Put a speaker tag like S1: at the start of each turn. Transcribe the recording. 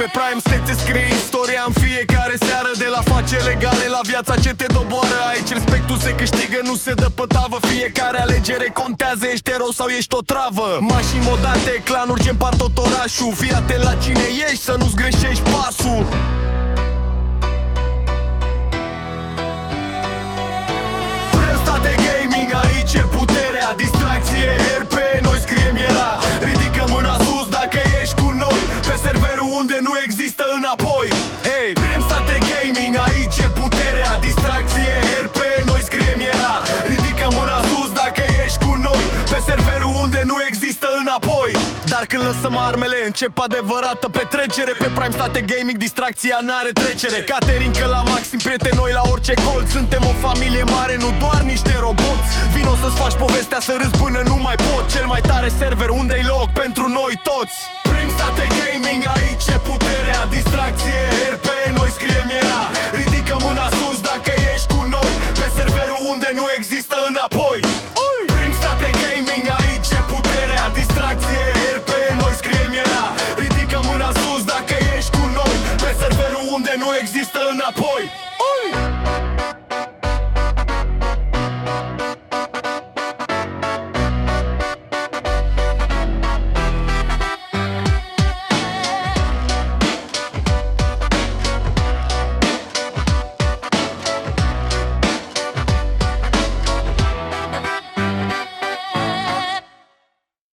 S1: Pe Prime State se scrie istoria în fiecare seară De la face legale la viața ce te doboară. Aici respectul se câștigă, nu se dă pe tavă. Fiecare alegere contează, ești erou sau ești o travă. Mașini modate, clanuri ce împart tot orașul Fii atent la cine ești, să nu-ți greșești pasul. Vrem state gaming, aici e puterea Distracție, există înapoi. Hey, vrem state gaming, aici e puterea Distracție, RP, noi scriem era. Ridică mâna sus dacă ești cu noi Pe serverul unde nu există înapoi. Dar când lăsăm armele încep adevărată petrecere. Pe Prime State Gaming distracția n-are trecere. Caterincă la maxim, prieteni noi la orice colț. Suntem o familie mare, nu doar niște roboți. Vino să-ți faci povestea să râzi până nu mai pot Cel mai tare server unde-i loc pentru noi toți. Prime State Gaming, aici e puterea Distracție, nu există înapoi. Ui! Prin state gaming aici e puterea Distracție, RP, noi scriem era Ridică mâna sus dacă ești cu noi. Pe serverul unde nu există înapoi.